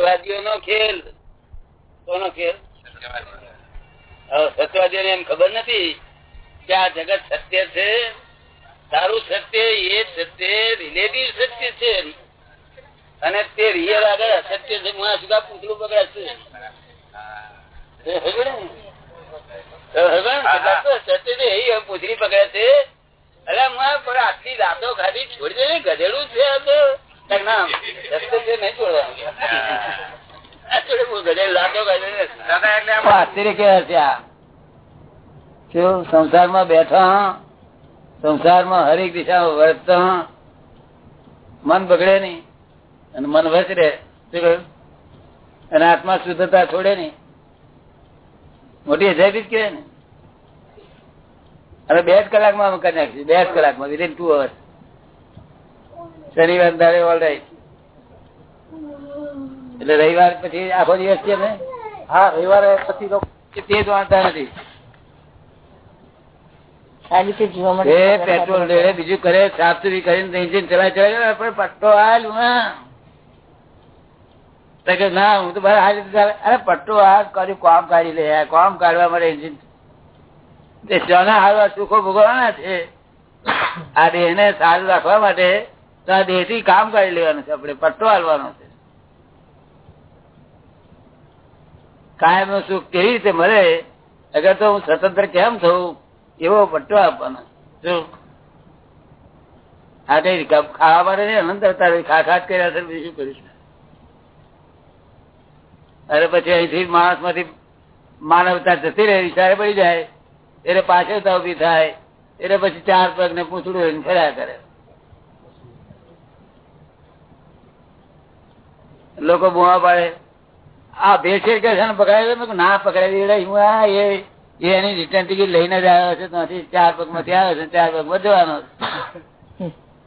સત્યવાદીઓ નો ખેલ. કોનો ખેલ? સત્યવાદીઓ એમ ખબર નથી કે આ જગત સત્ય છે તારું સત્ય, એ સત્ય, રિલેટિવ સત્ય છે. અને તે રિયલ આગળ અસત્ય છે, હું સુધા પૂતળું બગડાશે પૂછડી પકડે છે. અરે આટલી રાતો ખાધી, છોડી દે ગધેડું છે આ તો ના સત્ય છે નહીં છોડવાનું સંસારમાં બેઠા સંસારમાં હરેક દિશામાં વર્તતા મન બગડે નહીં. અને મન વસરે શું કહ્યું? અને આત્મા શુદ્ધતા છોડે નહીં. મોટી અજાયબી જ કે ને. અને બે જ કલાકમાં કરી નાખીશું. બે જ કલાકમાં વિધિન ટુ અવર્સ શનિવાર દાડે ઓલ રાઈટ એટલે રવિવાર પછી આખો દિવસ છે ને? હા રવિવારે પછી તો તે જ વાંચતા નથી. આ પેટ્રોલ રેડે બીજું કરે સાફ સુફી કરીને એન્જિન ચલાય ચલાય પણ પટ્ટો હાલ ના હું તો બરાબર આ રીતે ચાલે. અરે પટ્ટો હાલ કર્યું કોમ કાઢી લે કોમ કામ કાઢવા માટે એન્જિન શાના હાલવા સુખો ભોગવવાના છે. આ દેહ ને સારું રાખવા માટે તો આ દેહથી કામ કાઢી લેવાનું છે આપણે પટ્ટો હાલવાનો છે કાયમનું સુખ કેવી રીતે મળે અગર તો હું સ્વતંત્ર કેમ થવું એવો પટ્ટો આપવાનો. આ કઈ ખાવા માટે અનંત અવતાર ખાખાટ કર્યા છે બીજું કરીશ અરે પછી અહીંથી માણસમાંથી માનવતા જતી રહે વિચારે પડી જાય એટલે પાછળતા ઊભી થાય એટલે પછી ચાર પગ ને પૂછડું ફર્યા કરે. લોકો બુવા પાડે. આ ભેળસેળ કે છે ને પકડાય ના, પકડાવી હું આ એની રિટર્ન ટિકિટ લઈને જ આવ્યો છે. ચાર પગમાંથી આવ્યો છે ચાર પગ વધવાનો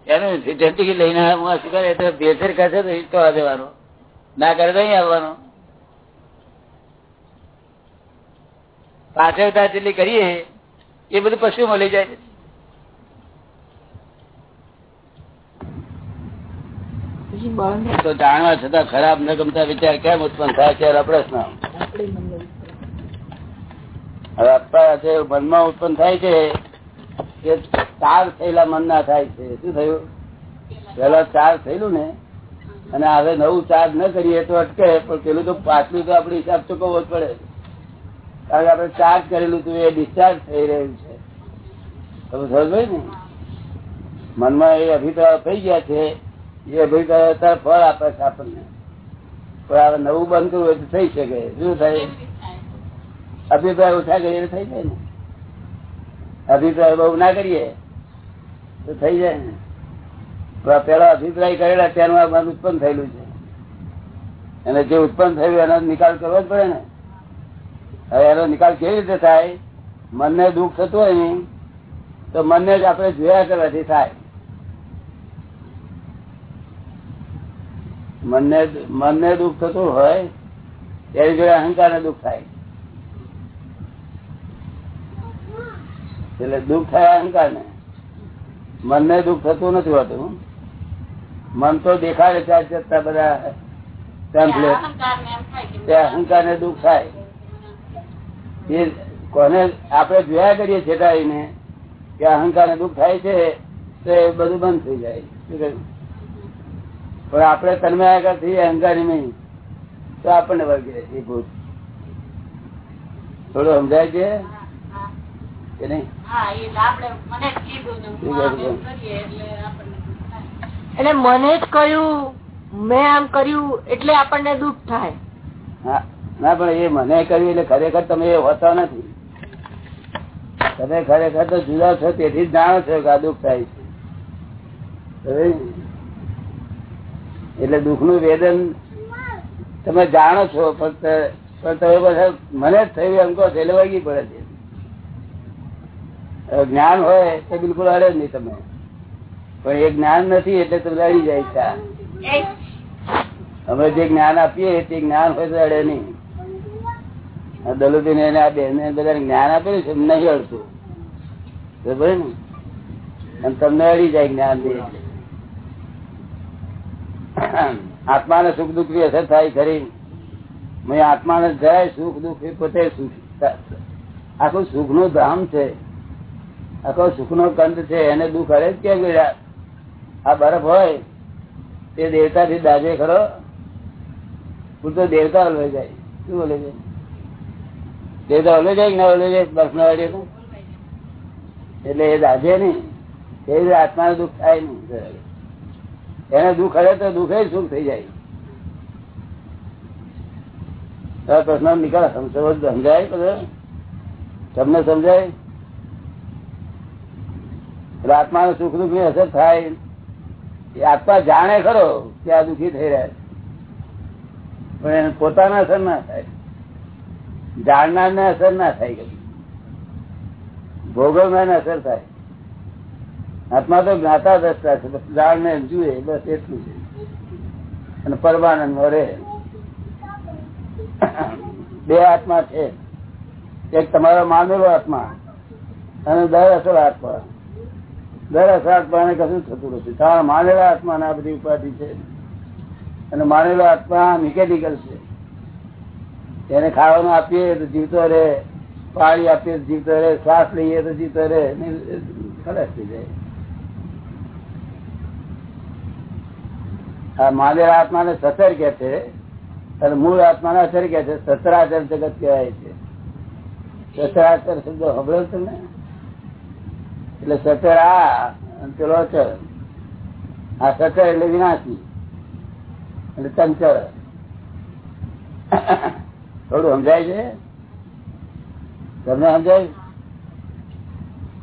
એનું રિટર્ન ટિકિટ લઈને આવ્યો. શું કરે તો ભેળસેળ કરશે તો તો જવાનો. ના કરે તો અહીં આવવાનો. પાછળ જેટલી કરીએ, એ બધું પશુ મળી જાય તો જાણવા છતાં ખરાબ ન ગમતા વિચાર કેમ ઉત્પન્ન થાય છે પ્રશ્ન. હવે જે મનમાં ઉત્પન્ન થાય છે કે ચાર થયેલા મન ના થાય છે. શું થયું? પેલા ચાર થયેલું ને, અને હવે નવું ચાર્જ ન કરીએ તો અટકે, પણ પેલું તો પાછલું તો આપડે હિસાબ ચૂકવવો જ પડે. કારણ કે આપડે ચાર્જ કરેલું હતું એ ડિસ્ચાર્જ થઈ રહ્યું છે. તમે સમજ ને? મનમાં એ અભિપ્રાય થઈ ગયા છે એ અભિપ્રાય અત્યારે ફળ આપે છે આપણને. પણ હવે નવું બનતું હોય તો થઈ શકે. શું થાય? અભિપ્રાય ઓછા કરીએ થઈ જાય ને. અભિપ્રાય બહુ ના કરીએ તો થઈ જાય ને. પેલા અભિપ્રાય કરેલા ત્યાંનું આ મન ઉત્પન્ન થયેલું છે. અને જે ઉત્પન્ન થયું એનો નિકાલ કરવો જ પડે ને. હવે એનો નિકાલ કેવી રીતે થાય? મનને દુઃખ થતું હોય ને, તો મનને જ આપણે જોયા કરવાથી થાય. મનને મનને દુઃખ થતું હોય ત્યારે જોડે અહંકાર ને દુઃખ થાય. એટલે દુઃખ થાય અહંકાર ને મનને દુઃખ થતું નથી હોતું. મન તો દેખાડે ચાર જતા બધા અહંકાર ને દુઃખ થાય. એ કોને આપણે જોયા કરીએ છેટાઈને કે અહંકાર ને દુઃખ થાય છે તો એ બધું બંધ થઈ જાય. પણ આપણે તન્મયાકાર થઈ અહંકારી નહીં. તો આપણને વર્ગે એ ભૂત. થોડું સમજાય છે? કે નહીં? એટલે મને જ કહ્યું મેં આમ કર્યું એટલે આપણને દુઃખ થાય. ના પણ એ મને કર્યું એટલે ખરેખર તમે એ હોતા નથી. તમે ખરેખર તો જુદા છો તેથી જ જાણો છો કે આ દુઃખ થાય છે. એટલે દુઃખનું વેદન તમે જાણો છો ફક્ત પણ તમે બધા મને જ થયું એમ કહો એટલે વાગી પડે છે. જ્ઞાન હોય તો બિલકુલ અડે જ નહીં તમે. પણ એ જ્ઞાન નથી એટલે તમે અડી જાય છે અમે જે જ્ઞાન આપીએ તે જ્ઞાન હોય તો અડે નહીં. દલુદી આ બેન બધા જ્ઞાન આપેલું છે નહીં અડતું. બરાબર ને? તમને અડી જાય જ્ઞાન દે આત્માને સુખ દુઃખની અસર થાય ખરી. આત્માને જાય સુખ દુઃખ પોતે આખું સુખનું ધામ છે. આખો સુખ નો કંદ છે, એને દુઃખ હરે જ કેમ આ બરફ હોય, તે દેવતા થી દાજે ખરો? પૂરતો દેવતા હલવાઈ જાય. શું બોલે છે દેવતા હલવાઈ જાય કે ના હલવાઈ જાય? બરફ ના વાળીએ એટલે એ દાજે નહીં. એ આત્માને દુઃખ થાય નહીં એને દુઃખ હરે તો દુઃખે સુખ થઈ જાય. પ્રશ્ન નિકાલ સમજાય બધો. તમને સમજાય? એટલે નું સુખ દુઃખની અસર થાય. એ આત્મા જાણે ખરો કે આ દુઃખી થઈ રહ્યા પણ એને પોતાને અસર ના થાય. જાણનાર ને અસર ના થાય કદી. ભોગવનાર ને અસર થાય. આત્મા તો જ્ઞાતા દ્રષ્ટા છે બસ ને જુએ, બસ એટલું છે. અને પરમાનંદ રહે બે આત્મા છે. એક તમારો માનેલો આત્મા અને દર અસર આત્મા. દર અસર આત્મા ને કશું થતું નથી. તમારા માનેલા આત્મા ને આ બધી ઉપાધિ છે. અને માનેલો આત્મા મિકેનિકલ છે. એને ખાવાનું આપીએ તો જીવતો રહે, પાણી આપીએ તો જીવતો રહે, શ્વાસ લઈએ તો જીવતો રહે ખલાસ થઈ જાય. માનેલા આત્મા ને સતર કે છે, અને મૂળ આત્મા ને અસર કે છે. સતરાચર જગત કહેવાય છે. સતરાચર શબ્દ સાંભળ્યો ને એટલે સતર આ ચલો અચર આ સતર એટલે વિનાશી. એટલે ચંચળ. થોડું સમજાય છે? તમને સમજાય?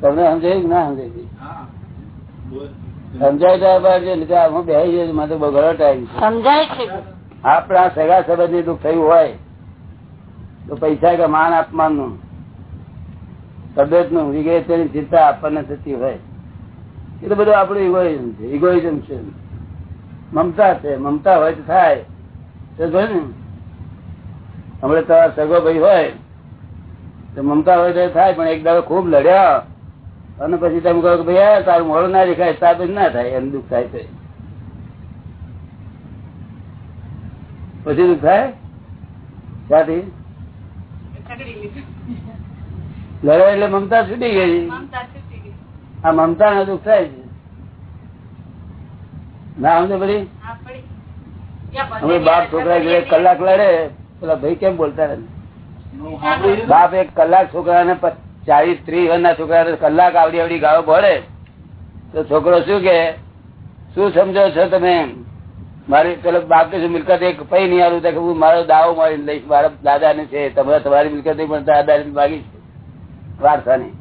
તમને સમજાય કે ના સમજાય? સમજાય ત્યાર બાદ જે લીધે હું બેસી મારે બહુ ઘણો ટાઈમ સમજાય છે. આપણા સગા સંબંધની દુઃખ થયું હોય તો પૈસા કે માન અપમાનનું તબિયતનું વગેરે તેની ચિંતા આપણને થતી હોય. એ તો બધું આપણું ઇગોઇઝમ છે. ઇગોઇઝમ છે. મમતા છે. મમતા હોય તો થાય. ને. હમણાં તમારા સગો ભાઈ હોય તો મમતા હોય તો થાય પણ એક દાડો ખૂબ લડ્યા. અને પછી તમે કહો કે ભાઈ તારું મોડું ના દેખાય, તાર ના થાય એમ દુઃખ થાય પછી દુઃખ થાય? ક્યાંથી? લડાઈ એટલે મમતા છૂટી ગઈ? આ મમતા ને દુઃખ થાય છે? ના સમજે બધી અમે બાપ છોકરા જોડે કલાક લડે, પેલા ભાઈ કેમ બોલતા બાપ એક કલાક છોકરા ને ચાલીસ, ત્રીસ વર્ષના છોકરા કલાક આવડી આવડી ગાળો ભરે, તો છોકરો શું કે, શું સમજો છો તમે? મારી પેલો બાપ કે મિલકત એક પૈ નહીં આવું કે હું મારો દાવો મારી લઈશ, મારા દાદા ને છે, તમારા, તમારી મિલકત પણ દાદા ને માગી છે વારસાની.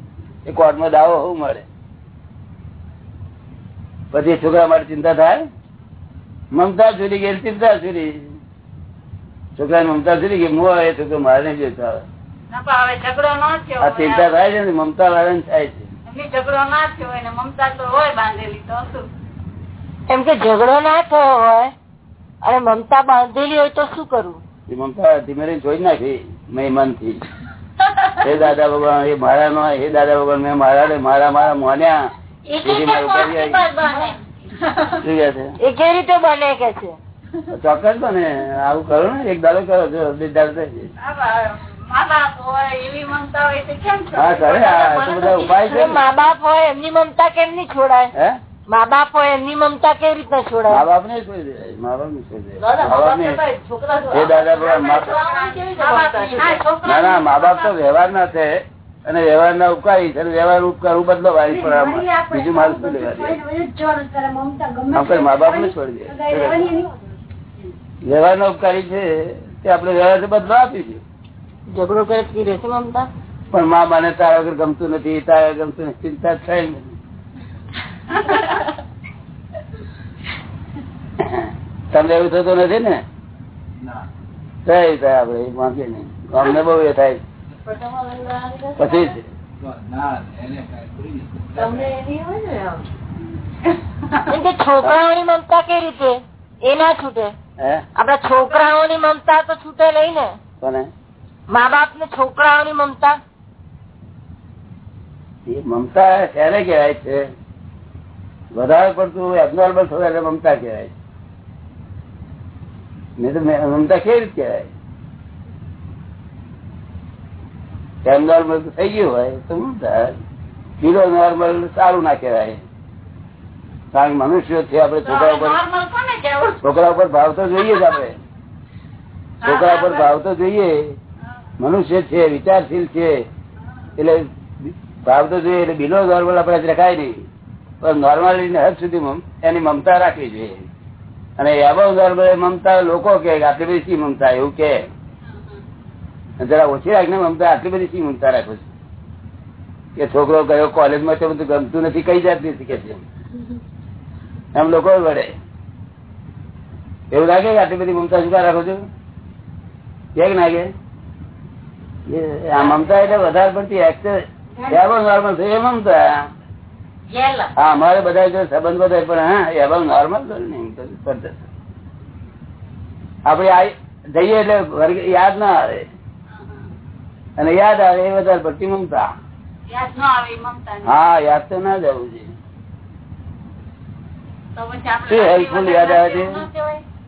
એ કોર્ટમાં દાવો શું મળે? પછી છોકરા માટે ચિંતા થાય? મમતા છૂટી ગઈ ચિંતા છૂટી છોકરા મમતા છૂટી ગઈ? મો એ છોકરો મારે નહીં થયો આ ચિંતા થાય છે ને મમતા વાળા થાય છે. ઝઘડો ના થયો હોય મમતા તો હોય બાંધેલી તો શું? એમ કે ઝઘડો ના થયો હોય અને મમતા બાંધેલી હોય તો શું કરવું મમતા ધીમે ધીમે નાખી મહેમાનથી હે દાદા ભગવાન એ મારા નો હે દાદા ભગવાન મેં મારા ને મારા મારા મોન્યા ચોક્કસ બને. આવું કરો ને એક દાડો કરો છો બે દાડો થઈ જાય. હા કરે આ તો બધા ઉપાય છે. મા બાપ હોય એમની મમતા કેમ ની છોડાય? મા બાપ હોય એમની મમતા કેવી રીતના છોડાય? બાપ ને છોડી દે મા બાપ ને છોડી દે. મા બાપ ને ના ના મા બાપ તો વ્યવહાર ના છે અને વ્યવહાર ના ઉપકારી છે વ્યવહાર ઉપકાર બદલો વાળી પણ બીજું મારું શું લેવા મા બાપ ને છોડી દે. વ્યવહાર ના ઉપકારી છે તે આપડે વ્યવહાર બદલો આપીશું ઝઘડો કરે તો રહેશે મમતા? પણ મા મને તારા વગર ગમતું નથી તારા ગમતું નથી ચિંતા થાય ને તમને એવું થતું નથી ને? થાય થાય આપડે એ નહીં. અમને બહુ એ થાય. પછી છોકરાઓની મમતા કેવી રીતે? એ ના છૂટે. હે? આપડા છોકરાઓની મમતા તો છૂટે નહીં ને. કોને? મા બાપ ને છોકરાઓની મમતા? એ મમતા ક્યારે કહેવાય છે? વધારે પડતું એબનોર્મલ થયું એટલે મમતા કહેવાય છે. નહીં તો મમતા કેવી રીતે કહેવાય? એબનોર્મલ થઈ ગયું હોય તો મમતા બિલો નોર્મલ સારું ના કહેવાય. કારણ કે મનુષ્યો છે આપણે છોકરા ઉપર છોકરા ઉપર ભાવ તો જોઈએ જ આપડે છોકરા ઉપર ભાવ તો જોઈએ. મનુષ્ય છે, વિચારશીલ છે, એટલે ભાવ તો જોઈએ, એટલે બિલો નોર્મલ આપણે રખાય નહીં. પણ નોર્માલિટી હદ સુધી એની મમતા રાખવી જોઈએ. અને એબવ નોર્મલ મમતા લોકો કે આટલી બધી શી મમતા, એવું કે જરા ઓછી રાખીને મમતા, આટલી બધી શી મમતા રાખો છો? કે છોકરો ગયો કોલેજમાં તો બધું ગમતું નથી, કઈ જાતની શીખે છે? એમ લોકો વડે એવું લાગે કે આટલી બધી મમતા શું રાખો છો? કે નાગે મમતા એટલે વધારે પડતી નોર્મલ છે. એ મમતા? હા અમારે બધા જો સંબંધ બધા પણ હા એ નોર્મલ આપડે જઈએ એટલે યાદ ના આવે. અને યાદ આવે એ વધારે પડતી મમતા. હા યાદ તો ના જવું છે તો પછી આપણે યાદ આવે છે?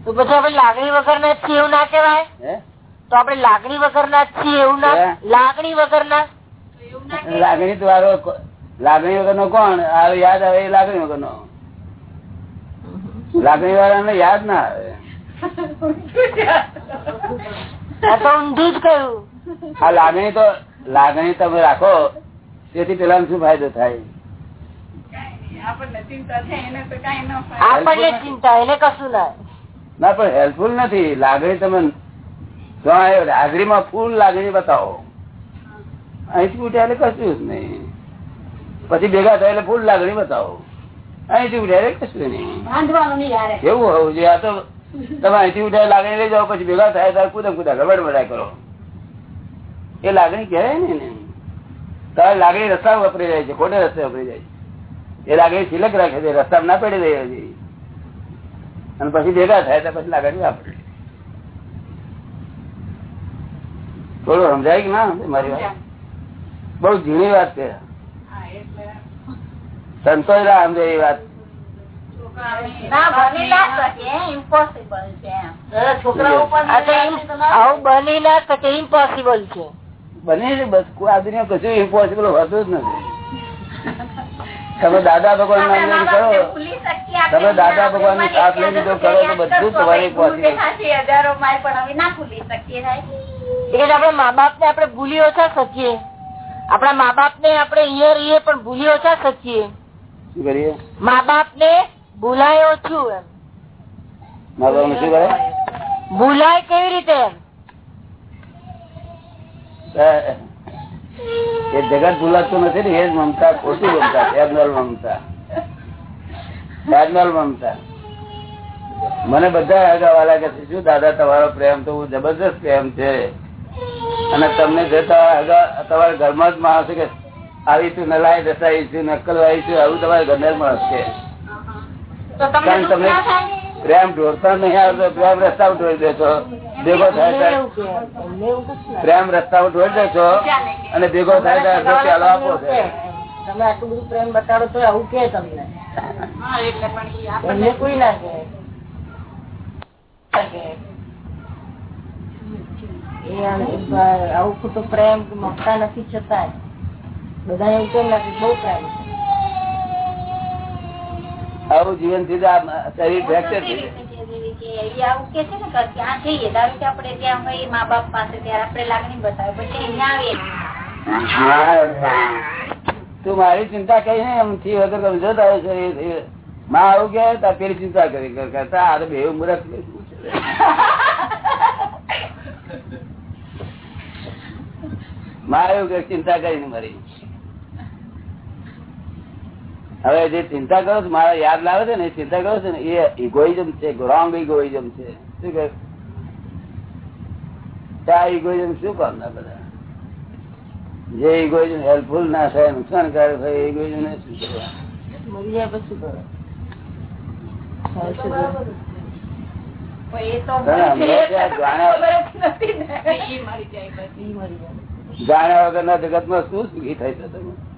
તો પછી આપણે લાગણી વગર નથી એવું ના કહેવાય હે? તો આપડે લાગણી વગર ના છીએ એવું ના? લાગણી વગર ના ના? લાગણી તો લાગણી વગર નો કોણ? આવે યાદ આવે એ લાગણી વગર નો લાગણી વાળાને યાદ ના આવે. આ ઊંધું જ કહ્યું. આ લાગણી તો લાગણી તમે રાખો તેથી પેલા શું ફાયદો થાય? આપણને ચિંતા છે એને તો કાંઈ ન ફાવે. આપણને ચિંતા એને કશું ના. ના પણ હેલ્પફુલ નથી. લાગણી તમે હાજરીમાં ફૂલ લાગણી બતાવો. અહીંથી ઉઠ્યા એટલે કશું જ નહીં. પછી ભેગા થાય એટલે ફૂલ લાગણી બતાવો. અહીંથી ઉઠ્યા એટલે કશું નહીં. એવું હોવું જોઈએ. આ તો તમે અહીંથી ઉઠ્યા લાગણી લઈ જાઓ પછી ભેગા થાય ત્યારે કુદા કુદા ગબડ બડા કરો. એ લાગણી કહેવાય ને. તારે લાગણી રસ્તા વપરી જાય છે ખોટે રસ્તે વપરી જાય છે. એ લાગણી સિલક રાખે છે રસ્તા ના પડી રહી હજી. અને પછી ભેગા થાય તો પછી લાગણી વાપરે. થોડું સમજાય કે ના મારી વાત બઉ ઝીણી વાત છે ના સમજે એ વાત ના ના ના જ તમે દાદા ભગવાન નામ કરો. તમે દાદા ભગવાનનો સાથ લઈ લીધો કરો તો બધું તમારે possible. હજારો માય પણ હવે ના ભૂલી શકીએ આપણે મા બાપ ને આપણે ભૂલી ઓછા શકીએ. આપણા મા બાપ ને આપણે અહીંયા રહીએ પણ ભૂલી ઓછા શકીએ. શું કરીએ? મા બાપ ને ભૂલાય ઓછું એમ. મા બાપ શું કરે? ભૂલાય કેવી રીતે એ જગત ભૂલાતું નથી ને એ જ મમતા ખોટી મમતા એબનોલ મમતા. એબનોલ મમતા. મને બધા આગળ વાલા કે શું દાદા તમારો પ્રેમ તો જબરદસ્ત પ્રેમ છે. અને તમને જતા આગળ તમારા ઘરમાં જ માણસ કે આવીશું નલાઈ દસાઈશું નકલ આવીશું આવું તમારા ઘરને જ માણસ છે. તો તમને કારણ તમે પ્રેમ ઢોળતા નહીં આવતો પ્રેમ રસ્તા ઢોળી દેશો ભેગો થાય કે ના. પ્રેમ રસ્તા ઢોળી દેશો અને ભેગો થાય આપો છે. તમે આટલું બધું પ્રેમ બતાડો તો આવું કે તમને. એમને કોઈ ના આમ- આવું ખોટું પ્રેમ કે મમતા નથી છતાંય બધા એવું કેમ લાગે બહુ પ્રેમ આવું જીવનથી શરીર ફ્રેક્ચર થઈ જાય. આવું કે છે ને ત્યાં જઈએ ધારો કે આપણે ત્યાં હોઈએ મા બાપ પાસે ત્યારે આપણે લાગણી બતાવે પછી અહીંયા આવીએ. તું મારી ચિંતા કઈ નહીં એમ થી વગર સમજો તારે શરીર. માં આવું કે પેલી ચિંતા કરી કર- કરતા આ તો બે મૂર્ખ છે. શું છે? માં એવું કે ચિંતા કરીને મારી. હવે જે ચિંતા કરો છો મારા યાદ લાવે છે ને એ ચિંતા કરો છો ને એ ઇગોઇઝમ છે રોંગ ઇગોઇઝમ છે. શું કહે? આ ઇગોઇઝમ શું કામ ના બધા જે ઇગોઇઝમ હેલ્પફુલ ના થાય નુકસાનકારક થાય એ ઇગોઇઝમ ને શું કરવા જાણ્યા- ખબર જ નથી ને. ઈ મરી જાય પછી. ઈ મરી જાય જાણ્યા વગર ના જગતમાં શું સુખી છે તમે